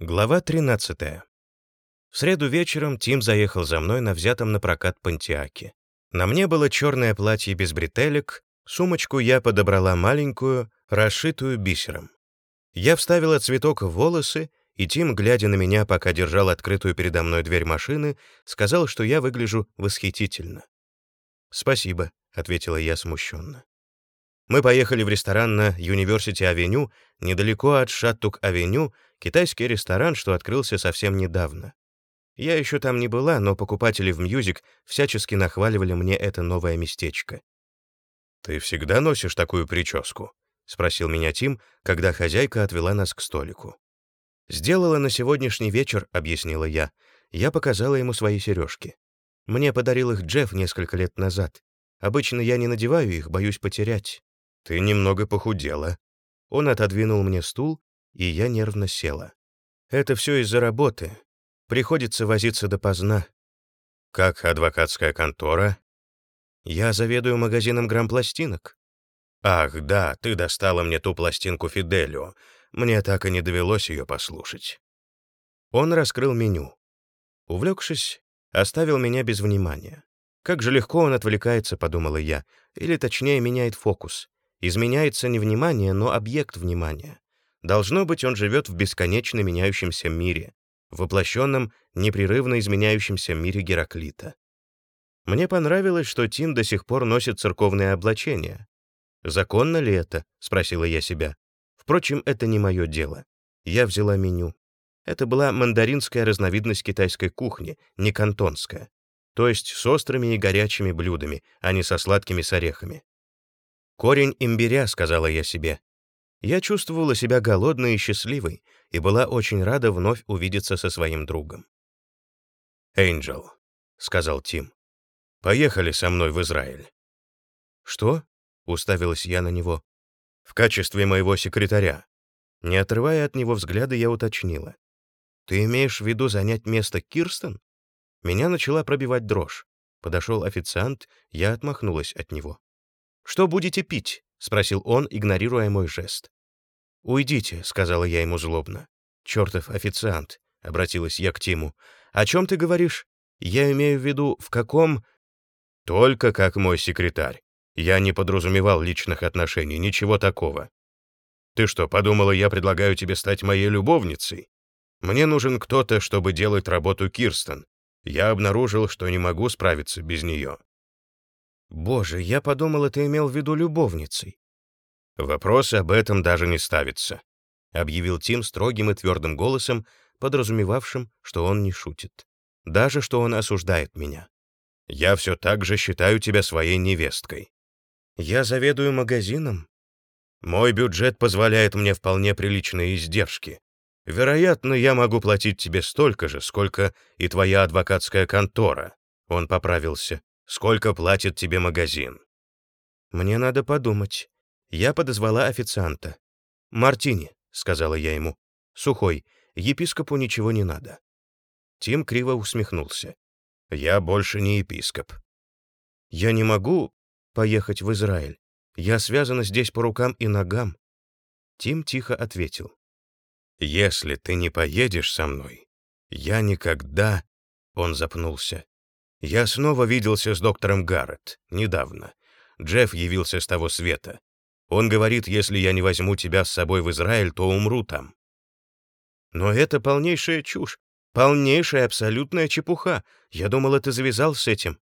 Глава 13. В среду вечером Тим заехал за мной на взятом на прокат Пантиаке. На мне было черное платье без бретелек, сумочку я подобрала маленькую, расшитую бисером. Я вставила цветок в волосы, и Тим, глядя на меня, пока держал открытую передо мной дверь машины, сказал, что я выгляжу восхитительно. «Спасибо», — ответила я смущенно. Мы поехали в ресторан на Юниверсити-авеню, недалеко от Шаттук-авеню, китайский ресторан, что открылся совсем недавно. Я еще там не была, но покупатели в Мьюзик всячески нахваливали мне это новое местечко. «Ты всегда носишь такую прическу?» — спросил меня Тим, когда хозяйка отвела нас к столику. «Сделала на сегодняшний вечер», — объяснила я. Я показала ему свои сережки. Мне подарил их Джефф несколько лет назад. Обычно я не надеваю их, боюсь потерять. «Ты немного похудела». Он отодвинул мне стул, и я нервно села. «Это все из-за работы. Приходится возиться допоздна». «Как адвокатская контора?» «Я заведую магазином грампластинок». «Ах, да, ты достала мне ту пластинку Фиделио. Мне так и не довелось ее послушать». Он раскрыл меню. Увлекшись, оставил меня без внимания. Как же легко он отвлекается, подумала я, или точнее меняет фокус. Изменяется не внимание, но объект внимания. Должно быть, он живет в бесконечно меняющемся мире, воплощенном, непрерывно изменяющемся мире Гераклита. Мне понравилось, что Тим до сих пор носит церковное облачение. «Законно ли это?» — спросила я себя. Впрочем, это не мое дело. Я взяла меню. Это была мандаринская разновидность китайской кухни, не кантонская. То есть с острыми и горячими блюдами, а не со сладкими с орехами. «Корень имбиря», — сказала я себе. Я чувствовала себя голодной и счастливой и была очень рада вновь увидеться со своим другом. «Энджел», — сказал Тим, — «поехали со мной в Израиль». «Что?» — уставилась я на него. «В качестве моего секретаря». Не отрывая от него взгляда, я уточнила. «Ты имеешь в виду занять место Кирстен?» Меня начала пробивать дрожь. Подошел официант, я отмахнулась от него. «Что будете пить?» — спросил он, игнорируя мой жест. «Уйдите», — сказала я ему злобно. «Чертов официант», — обратилась я к Тиму. «О чем ты говоришь? Я имею в виду, в каком...» «Только как мой секретарь. Я не подразумевал личных отношений, ничего такого. Ты что, подумала, я предлагаю тебе стать моей любовницей? Мне нужен кто-то, чтобы делать работу Кирстен. Я обнаружил, что не могу справиться без нее. «Боже, я подумал, ты имел в виду любовницей». «Вопрос об этом даже не ставится», — объявил Тим строгим и твердым голосом, подразумевавшим, что он не шутит. Даже что он осуждает меня. «Я все так же считаю тебя своей невесткой». «Я заведую магазином?» «Мой бюджет позволяет мне вполне приличные издержки. Вероятно, я могу платить тебе столько же, сколько и твоя адвокатская контора». Он поправился. Сколько платит тебе магазин?» «Мне надо подумать». Я подозвала официанта. «Мартини», — сказала я ему. «Сухой, епископу ничего не надо». Тим криво усмехнулся. «Я больше не епископ». «Я не могу поехать в Израиль. Я связана здесь по рукам и ногам». Тим тихо ответил. «Если ты не поедешь со мной, я никогда...» Он запнулся. Я снова виделся с доктором Гаррет, недавно. Джефф явился с того света. Он говорит, если я не возьму тебя с собой в Израиль, то умру там. Но это полнейшая чушь, полнейшая абсолютная чепуха. Я думал, это завязал с этим.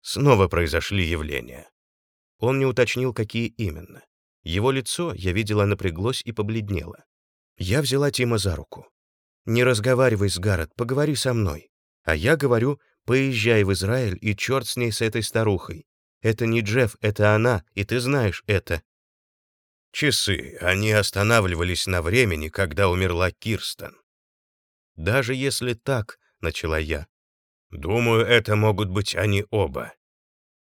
Снова произошли явления. Он не уточнил, какие именно. Его лицо, я видела, напряглось и побледнело. Я взяла Тима за руку. «Не разговаривай с Гаррет, поговори со мной». А я говорю, Поезжай в Израиль, и черт с ней, с этой старухой. Это не Джефф, это она, и ты знаешь это». Часы, они останавливались на времени, когда умерла Кирстен. «Даже если так», — начала я. «Думаю, это могут быть они оба».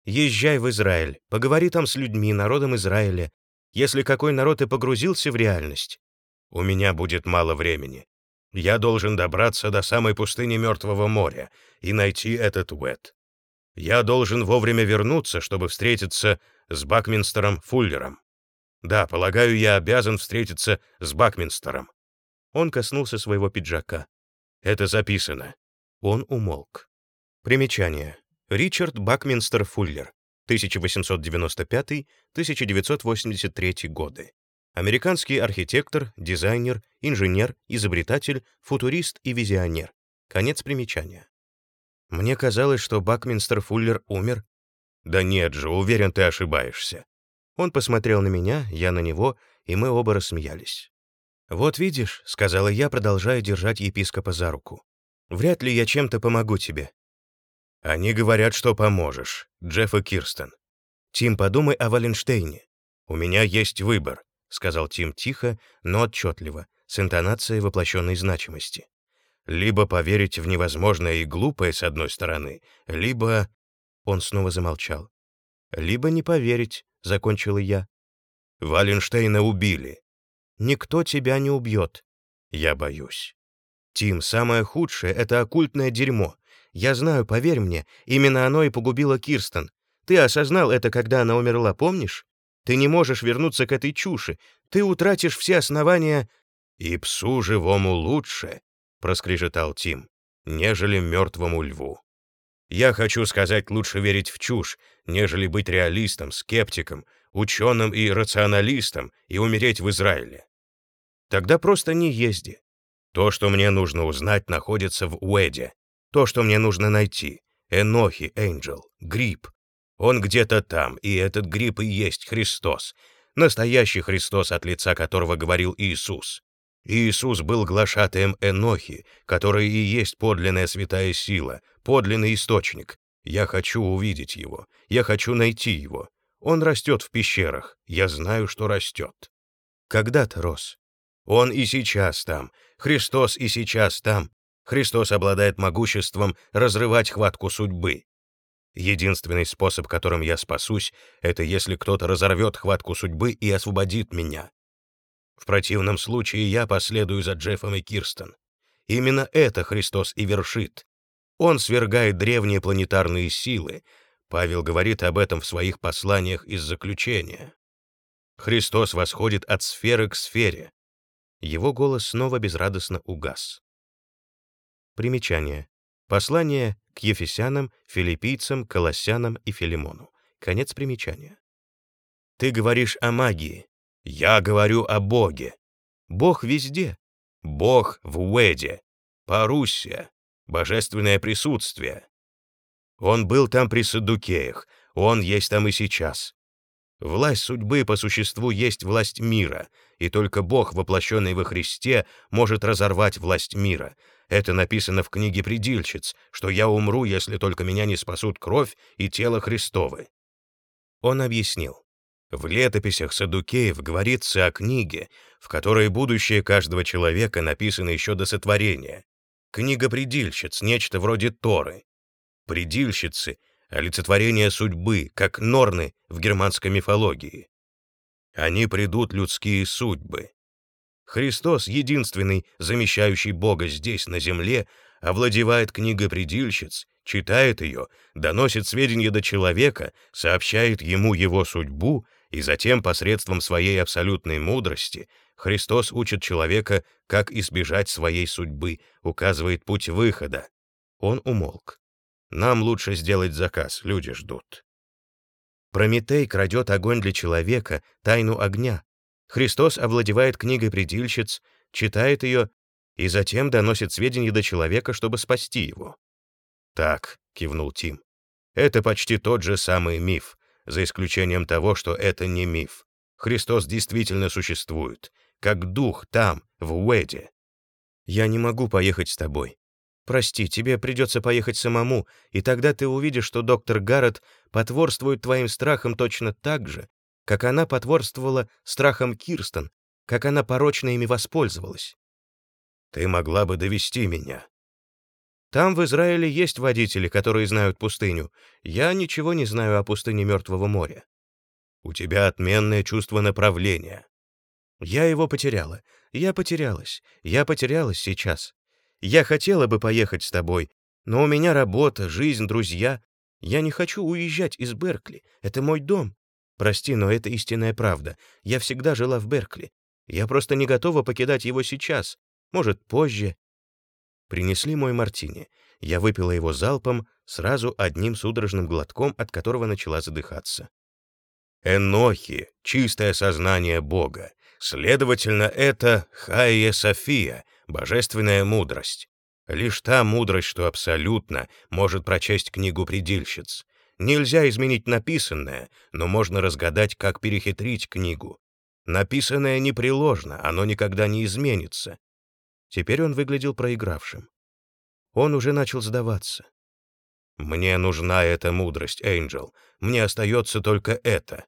«Езжай в Израиль, поговори там с людьми, народом Израиля. Если какой народ и погрузился в реальность, у меня будет мало времени. Я должен добраться до самой пустыни Мертвого моря и найти этот Уэт. Я должен вовремя вернуться, чтобы встретиться с Бакминстером Фуллером. Да, полагаю, я обязан встретиться с Бакминстером. Он коснулся своего пиджака. «Это записано». Он умолк. Примечание. Ричард Бакминстер Фуллер, 1895-1983 годы. Американский архитектор, дизайнер, инженер, изобретатель, футурист и визионер. Конец примечания. Мне казалось, что Бакминстер Фуллер умер. Да нет же, уверен, ты ошибаешься. Он посмотрел на меня, я на него, и мы оба рассмеялись. «Вот видишь», — сказала я, продолжая держать епископа за руку. «Вряд ли я чем-то помогу тебе». «Они говорят, что поможешь, Джефф и Кирстен». «Тим, подумай о Валенштейне. У меня есть выбор», — сказал Тим тихо, но отчетливо, с интонацией воплощенной значимости. «Либо поверить в невозможное и глупое с одной стороны, либо...» Он снова замолчал. «Либо не поверить», — закончила я. «Валенштейна убили», Никто тебя не убьет. Я боюсь. Тим, самое худшее — это оккультное дерьмо. Я знаю, поверь мне, именно оно и погубило Кирстен. Ты осознал это, когда она умерла, помнишь? Ты не можешь вернуться к этой чуши. Ты утратишь все основания... «И псу живому лучше», — проскрежетал Тим, — «нежели мертвому льву». Я хочу сказать, лучше верить в чушь, нежели быть реалистом, скептиком, ученым и рационалистом и умереть в Израиле. Тогда просто не езди. То, что мне нужно узнать, находится в Уэде. То, что мне нужно найти. Энохи, Энджел, гриб. Он где-то там, и этот гриб и есть Христос. Настоящий Христос, от лица которого говорил Иисус. Иисус был глашатаем Энохи, который и есть подлинная святая сила, подлинный источник. Я хочу увидеть его. Я хочу найти его. Он растет в пещерах. Я знаю, что растет. Когда-то рос. Он и сейчас там. Христос и сейчас там. Христос обладает могуществом разрывать хватку судьбы. Единственный способ, которым я спасусь, это если кто-то разорвет хватку судьбы и освободит меня. В противном случае я последую за Джеффом и Кирстен. Именно это Христос и вершит. Он свергает древние планетарные силы. Павел говорит об этом в своих посланиях из заключения. Христос восходит от сферы к сфере, его голос снова безрадостно угас. Примечание. Послание к Ефесянам, филиппийцам, колоссянам и Филимону. Конец примечания. Ты говоришь о магии. Я говорю о Боге. Бог везде. Бог в Уэде. Паруссия. Божественное присутствие. Он был там при Саддукеях. Он есть там и сейчас. Власть судьбы по существу есть власть мира, и только Бог, воплощенный во Христе, может разорвать власть мира. Это написано в книге «Предильщиц», что я умру, если только меня не спасут кровь и тело Христовы. Он объяснил. В летописях Садукеев говорится о книге, в которой будущее каждого человека написано еще до сотворения. Книга предильщиц, нечто вроде Торы. Предильщицы олицетворение судьбы, как норны в германской мифологии. Они придут людские судьбы. Христос, единственный, замещающий Бога здесь, на земле, овладевает книгой предильщиц, читает ее, доносит сведения до человека, сообщает ему его судьбу, и затем посредством своей абсолютной мудрости Христос учит человека, как избежать своей судьбы, указывает путь выхода. Он умолк. Нам лучше сделать заказ, люди ждут. Прометей крадет огонь для человека, тайну огня. Христос овладевает книгой предильщиц, читает ее и затем доносит сведения до человека, чтобы спасти его. «Так», — кивнул Тим, — «это почти тот же самый миф, за исключением того, что это не миф. Христос действительно существует, как дух там, в Уэде». «Я не могу поехать с тобой», Прости, тебе придется поехать самому, и тогда ты увидишь, что доктор Гаррет потворствует твоим страхам точно так же, как она потворствовала страхам Кирстен, как она порочно ими воспользовалась. Ты могла бы довести меня. Там в Израиле есть водители, которые знают пустыню. Я ничего не знаю о пустыне Мертвого моря. У тебя отменное чувство направления. Я его потеряла. Я потерялась. Я потерялась сейчас. Я хотела бы поехать с тобой, но у меня работа, жизнь, друзья. Я не хочу уезжать из Беркли. Это мой дом. Прости, но это истинная правда. Я всегда жила в Беркли. Я просто не готова покидать его сейчас. Может, позже. Принесли мой мартини. Я выпила его залпом, сразу одним судорожным глотком, от которого начала задыхаться. Энохи — чистое сознание Бога. Следовательно, это Хайя София, божественная мудрость. Лишь та мудрость, что абсолютно может прочесть книгу предельщиц. Нельзя изменить написанное, но можно разгадать, как перехитрить книгу. Написанное непреложно, оно никогда не изменится. Теперь он выглядел проигравшим. Он уже начал сдаваться. «Мне нужна эта мудрость, Энджел. Мне остается только это».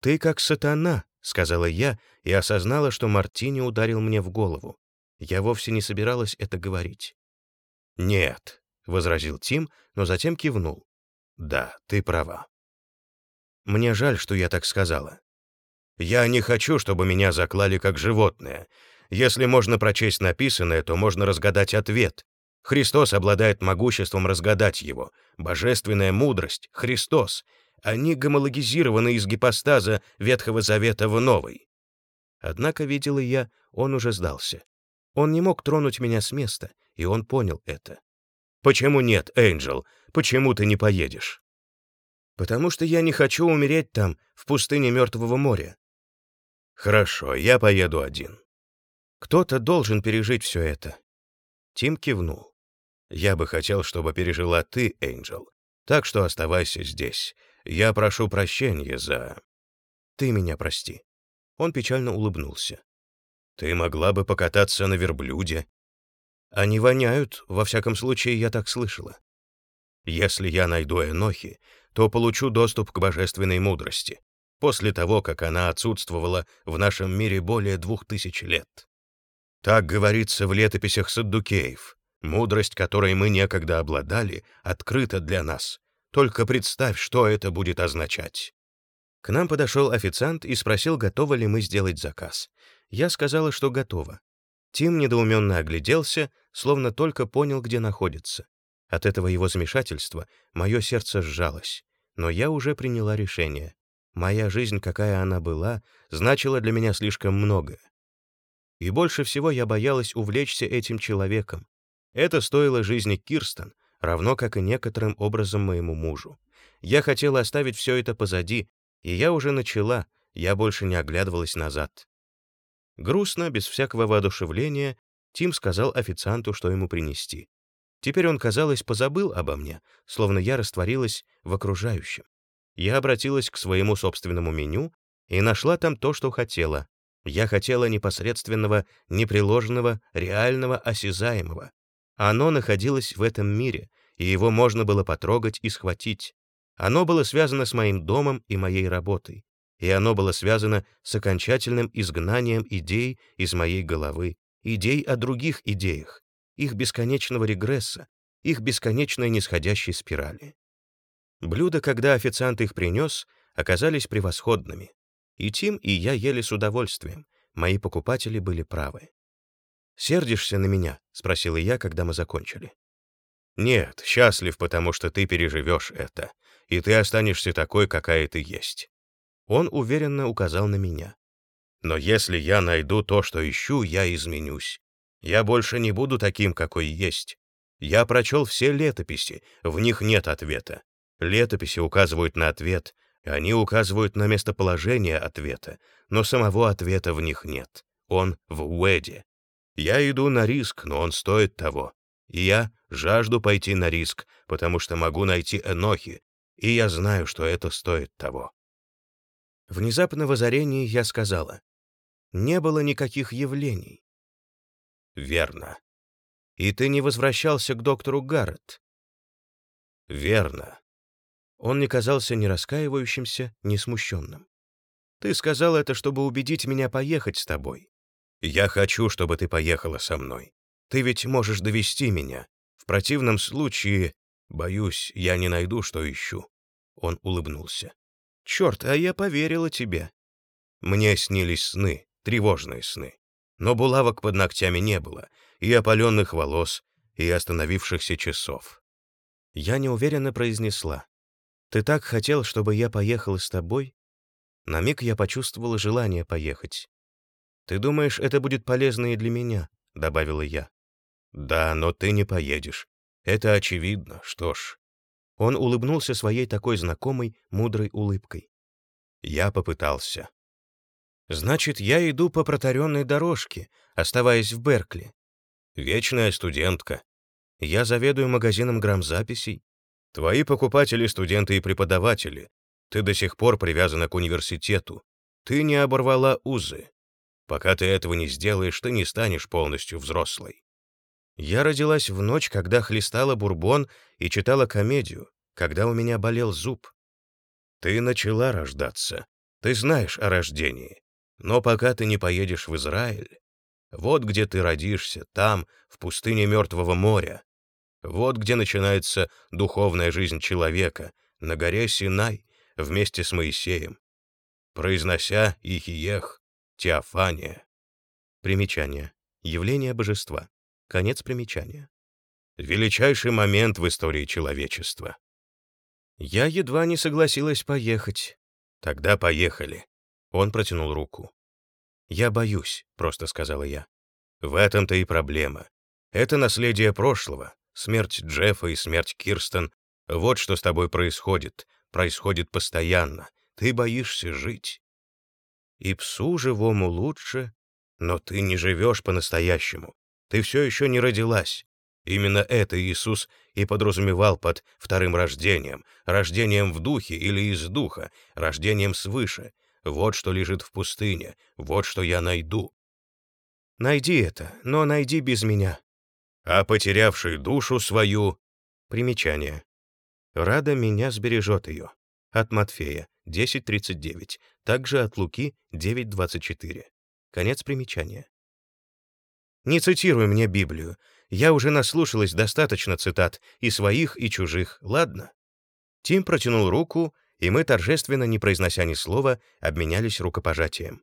«Ты как сатана», — сказала я и осознала, что Мартини ударил мне в голову. Я вовсе не собиралась это говорить. «Нет», — возразил Тим, но затем кивнул. «Да, ты права». Мне жаль, что я так сказала. Я не хочу, чтобы меня заклали как животное. Если можно прочесть написанное, то можно разгадать ответ. Христос обладает могуществом разгадать его. Божественная мудрость — Христос. Они гомологизированы из гипостаза Ветхого Завета в Новый. Однако, видела я, он уже сдался. Он не мог тронуть меня с места, и он понял это. «Почему нет, Энджел? Почему ты не поедешь?» «Потому что я не хочу умереть там, в пустыне Мертвого моря». «Хорошо, я поеду один». Кто-то должен пережить все это. Тим кивнул. «Я бы хотел, чтобы пережила ты, Энджел. Так что оставайся здесь. Я прошу прощения за...» «Ты меня прости». Он печально улыбнулся. «Ты могла бы покататься на верблюде». «Они воняют, во всяком случае, я так слышала». «Если я найду Энохи, то получу доступ к божественной мудрости, после того, как она отсутствовала в нашем мире более двух тысяч лет». Так говорится в летописях Саддукеев. Мудрость, которой мы некогда обладали, открыта для нас. Только представь, что это будет означать. К нам подошел официант и спросил, готовы ли мы сделать заказ. Я сказала, что готова. Тим недоуменно огляделся, словно только понял, где находится. От этого его замешательства мое сердце сжалось. Но я уже приняла решение. Моя жизнь, какая она была, значила для меня слишком многое. И больше всего я боялась увлечься этим человеком. Это стоило жизни Кирстен, равно как и некоторым образом моему мужу. Я хотела оставить все это позади, и я уже начала, я больше не оглядывалась назад. Грустно, без всякого воодушевления, Тим сказал официанту, что ему принести. Теперь он, казалось, позабыл обо мне, словно я растворилась в окружающем. Я обратилась к своему собственному меню и нашла там то, что хотела, я хотела непосредственного, непреложного, реального, осязаемого. Оно находилось в этом мире, и его можно было потрогать и схватить. Оно было связано с моим домом и моей работой, и оно было связано с окончательным изгнанием идей из моей головы, идей о других идеях, их бесконечного регресса, их бесконечной нисходящей спирали. Блюда, когда официант их принес, оказались превосходными. И Тим, и я ели с удовольствием. Мои покупатели были правы. «Сердишься на меня?» — спросила я, когда мы закончили. «Нет, счастлив, потому что ты переживешь это, и ты останешься такой, какая ты есть». Он уверенно указал на меня. «Но если я найду то, что ищу, я изменюсь. Я больше не буду таким, какой есть. Я прочел все летописи, в них нет ответа. Летописи указывают на ответ, они указывают на местоположение ответа, но самого ответа в них нет. Он в Уэде. Я иду на риск, но он стоит того. И я жажду пойти на риск, потому что могу найти Энохи, и я знаю, что это стоит того. Внезапно в озарении я сказала, не было никаких явлений. Верно. И ты не возвращался к доктору Гаррет? Верно. Он не казался ни раскаивающимся, ни смущенным. «Ты сказал это, чтобы убедить меня поехать с тобой. Я хочу, чтобы ты поехала со мной. Ты ведь можешь довести меня. В противном случае, боюсь, я не найду, что ищу». Он улыбнулся. «Черт, а я поверила тебе». Мне снились сны, тревожные сны. Но булавок под ногтями не было, и опаленных волос, и остановившихся часов. Я неуверенно произнесла. Ты так хотел, чтобы я поехала с тобой? На миг я почувствовала желание поехать. Ты думаешь, это будет полезно и для меня, — добавила я. «Да, но ты не поедешь. Это очевидно. Что ж». Он улыбнулся своей такой знакомой, мудрой улыбкой. Я попытался. «Значит, я иду по протаренной дорожке, оставаясь в Беркли. Вечная студентка. Я заведую магазином грамзаписей. Твои покупатели — студенты и преподаватели. Ты до сих пор привязана к университету. Ты не оборвала узы. Пока ты этого не сделаешь, ты не станешь полностью взрослой. Я родилась в ночь, когда хлестала бурбон и читала комедию, когда у меня болел зуб. Ты начала рождаться. Ты знаешь о рождении. Но пока ты не поедешь в Израиль, вот где ты родишься, там, в пустыне Мертвого моря. Вот где начинается духовная жизнь человека, на горе Синай, вместе с Моисеем, произнося Ихиех, Теофания. Примечание. Явление божества. Конец примечания. Величайший момент в истории человечества. Я едва не согласилась поехать. Тогда поехали. Он протянул руку. «Я боюсь», — просто сказала я. «В этом-то и проблема. Это наследие прошлого, смерть Джеффа и смерть Кирстен. Вот что с тобой происходит, происходит постоянно. Ты боишься жить. И псу живому лучше, но ты не живешь по-настоящему. Ты все еще не родилась. Именно это Иисус и подразумевал под вторым рождением, рождением в духе или из духа, рождением свыше. Вот что лежит в пустыне, вот что я найду. Найди это, но найди без меня. А потерявший душу свою... Примечание. Рада меня сбережет ее. От Матфея 10.39, также от Луки 9.24. Конец примечания. Не цитируй мне Библию. Я уже наслушалась достаточно цитат и своих, и чужих, ладно? Тим протянул руку, и мы, торжественно, не произнося ни слова, обменялись рукопожатием.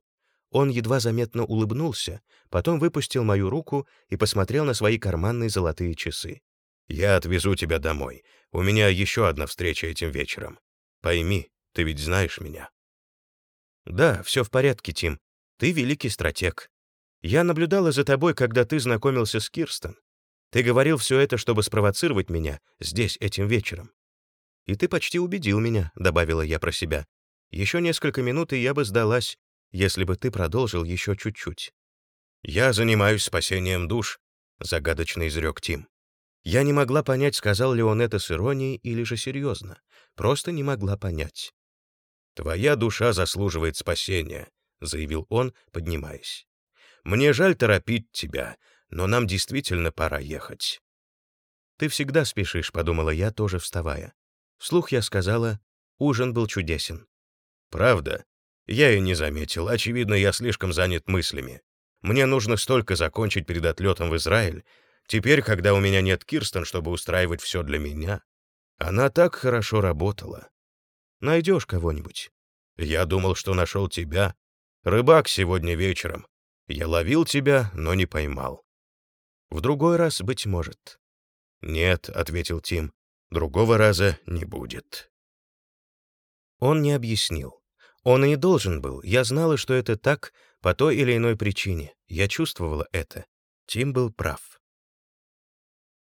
Он едва заметно улыбнулся, потом выпустил мою руку и посмотрел на свои карманные золотые часы. «Я отвезу тебя домой. У меня еще одна встреча этим вечером. Пойми, ты ведь знаешь меня». «Да, все в порядке, Тим. Ты великий стратег. Я наблюдала за тобой, когда ты знакомился с Кирстен. Ты говорил все это, чтобы спровоцировать меня здесь этим вечером. И ты почти убедил меня», — добавила я про себя. «Еще несколько минут, и я бы сдалась, если бы ты продолжил еще чуть-чуть». «Я занимаюсь спасением душ», — загадочно изрек Тим. Я не могла понять, сказал ли он это с иронией или же серьезно. Просто не могла понять. «Твоя душа заслуживает спасения», — заявил он, поднимаясь. «Мне жаль торопить тебя, но нам действительно пора ехать». «Ты всегда спешишь», — подумала я, тоже вставая. Вслух я сказала, ужин был чудесен. «Правда? Я и не заметил. Очевидно, я слишком занят мыслями. Мне нужно столько закончить перед отлетом в Израиль, Теперь, когда у меня нет Кирстен, чтобы устраивать все для меня, она так хорошо работала. Найдешь кого-нибудь. Я думал, что нашел тебя. Рыбак сегодня вечером. Я ловил тебя, но не поймал. В другой раз, быть может. Нет, — ответил Тим, — другого раза не будет. Он не объяснил. Он и не должен был. Я знала, что это так по той или иной причине. Я чувствовала это. Тим был прав.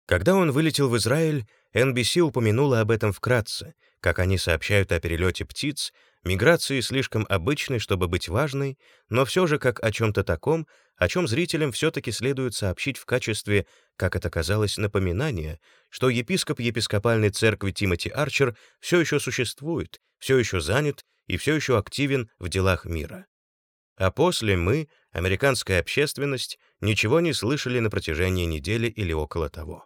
Когда он вылетел в Израиль, NBC упомянула об этом вкратце, как они сообщают о перелете птиц, миграции слишком обычной, чтобы быть важной, но все же как о чем-то таком, о чем зрителям все-таки следует сообщить в качестве, как это казалось, напоминания, что епископ епископальной церкви Тимоти Арчер все еще существует, все еще занят и все еще активен в делах мира. А после мы, американская общественность, ничего не слышали на протяжении недели или около того.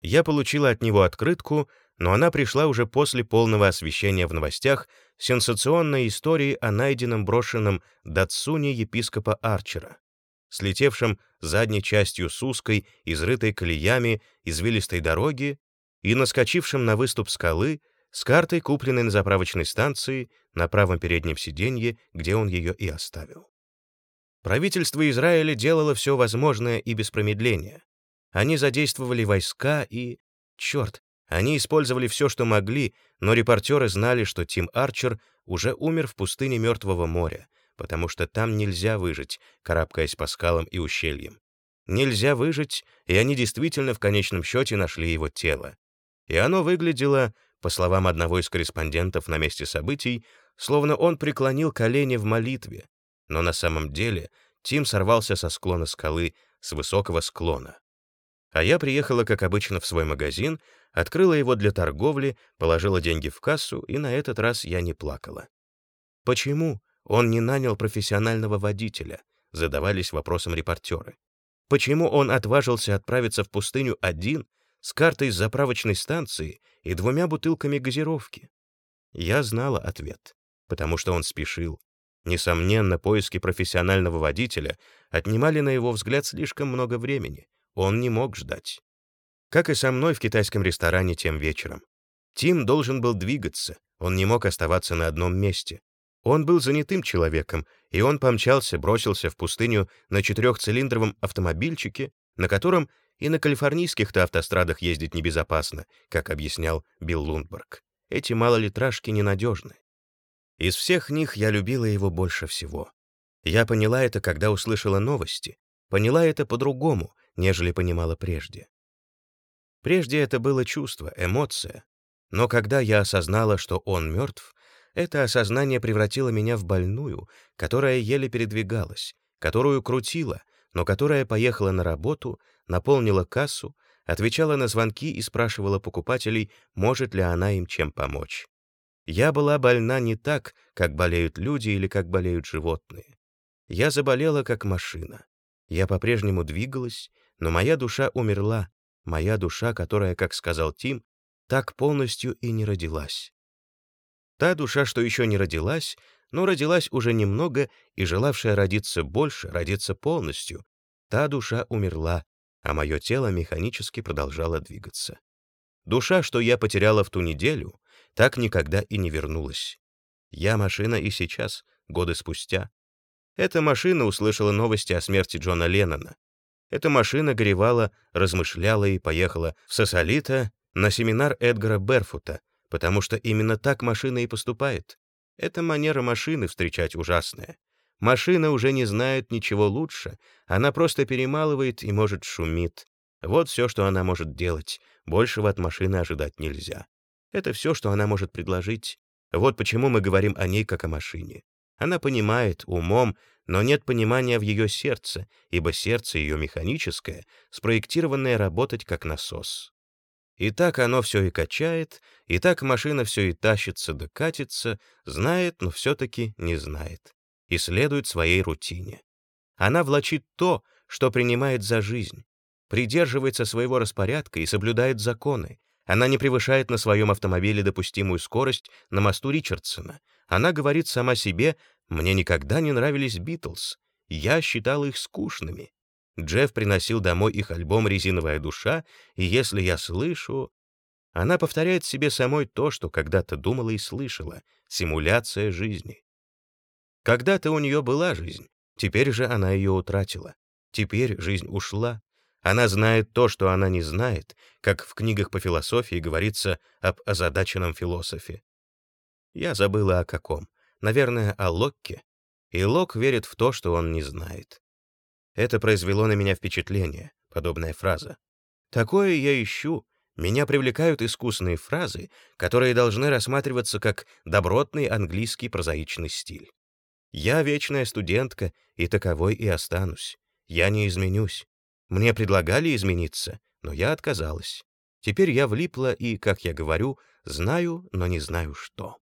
Я получила от него открытку, но она пришла уже после полного освещения в новостях сенсационной истории о найденном брошенном Датсуне епископа Арчера, слетевшем задней частью с узкой, изрытой колеями извилистой дороги и наскочившем на выступ скалы с картой, купленной на заправочной станции на правом переднем сиденье, где он ее и оставил. Правительство Израиля делало все возможное и без промедления, они задействовали войска и... Черт, они использовали все, что могли, но репортеры знали, что Тим Арчер уже умер в пустыне Мертвого моря, потому что там нельзя выжить, карабкаясь по скалам и ущельям. Нельзя выжить, и они действительно в конечном счете нашли его тело. И оно выглядело, по словам одного из корреспондентов на месте событий, словно он преклонил колени в молитве, но на самом деле Тим сорвался со склона скалы, с высокого склона. А я приехала, как обычно, в свой магазин, открыла его для торговли, положила деньги в кассу, и на этот раз я не плакала. Почему он не нанял профессионального водителя? Задавались вопросом репортеры. Почему он отважился отправиться в пустыню один, с картой с заправочной станции и двумя бутылками газировки? Я знала ответ, потому что он спешил. Несомненно, поиски профессионального водителя отнимали на его взгляд слишком много времени. Он не мог ждать. Как и со мной в китайском ресторане тем вечером. Тим должен был двигаться, он не мог оставаться на одном месте. Он был занятым человеком, и он помчался, бросился в пустыню на четырехцилиндровом автомобильчике, на котором и на калифорнийских-то автострадах ездить небезопасно, как объяснял Билл Лундберг. Эти малолитражки ненадежны. Из всех них я любила его больше всего. Я поняла это, когда услышала новости, поняла это по-другому, нежели понимала прежде. Прежде это было чувство, эмоция. Но когда я осознала, что он мертв, это осознание превратило меня в больную, которая еле передвигалась, которую крутила, но которая поехала на работу, наполнила кассу, отвечала на звонки и спрашивала покупателей, может ли она им чем помочь. Я была больна не так, как болеют люди или как болеют животные. Я заболела как машина. Я по-прежнему двигалась, но моя душа умерла, моя душа, которая, как сказал Тим, так полностью и не родилась. Та душа, что еще не родилась, но родилась уже немного и желавшая родиться больше, родиться полностью, та душа умерла, а мое тело механически продолжало двигаться. Душа, что я потеряла в ту неделю, так никогда и не вернулась. Я машина и сейчас, годы спустя. Эта машина услышала новости о смерти Джона Леннона, эта машина горевала, размышляла и поехала в Сосолито на семинар Эдгара Берфута, потому что именно так машина и поступает. Это манера машины встречать ужасное. Машина уже не знает ничего лучше, она просто перемалывает и, может, шумит. Вот все, что она может делать. Большего от машины ожидать нельзя. Это все, что она может предложить. Вот почему мы говорим о ней как о машине. Она понимает умом, но нет понимания в ее сердце, ибо сердце ее механическое, спроектированное работать как насос. И так оно все и качает, и так машина все и тащится да катится, знает, но все-таки не знает, и следует своей рутине. Она влачит то, что принимает за жизнь, придерживается своего распорядка и соблюдает законы. Она не превышает на своем автомобиле допустимую скорость на мосту Ричардсона, она говорит сама себе, «Мне никогда не нравились Битлз. Я считал их скучными». Джефф приносил домой их альбом «Резиновая душа», и если я слышу... Она повторяет себе самой то, что когда-то думала и слышала — симуляция жизни. Когда-то у нее была жизнь, теперь же она ее утратила. Теперь жизнь ушла. Она знает то, что она не знает, как в книгах по философии говорится об озадаченном философе. Я забыла о каком. Наверное, о Локке. И Лок верит в то, что он не знает. Это произвело на меня впечатление, подобная фраза. Такое я ищу. Меня привлекают искусные фразы, которые должны рассматриваться как добротный английский прозаичный стиль. Я вечная студентка, и таковой и останусь. Я не изменюсь. Мне предлагали измениться, но я отказалась. Теперь я влипла и, как я говорю, знаю, но не знаю что.